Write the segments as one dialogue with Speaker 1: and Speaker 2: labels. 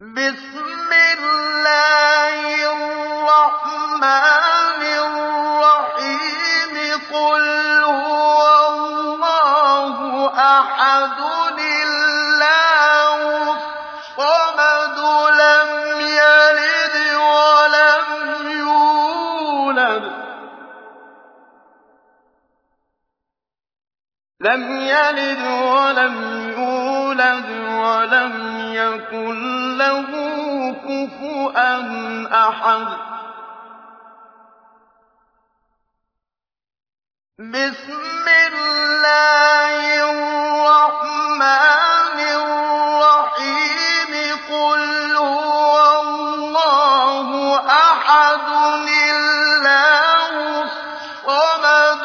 Speaker 1: بِسْمِ اللَّهِ الرَّحْمَٰنِ الرَّحِيمِ. قُلْ هُوَ اللَّهُ أَحَدٌ اللَّهُ الصَّمَدُ لَمْ يَلِدْ وَلَمْ يُولَدْ وَلَمْ يَكُن لَّهُ كُفُوًا أَحَدٌ بسم الله الرحمن الرحيم قل هو الله أحد الله الصمد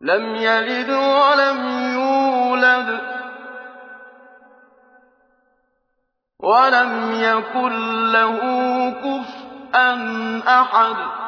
Speaker 1: لم يلد ولم يولد ولم يكن له كفءا أحد.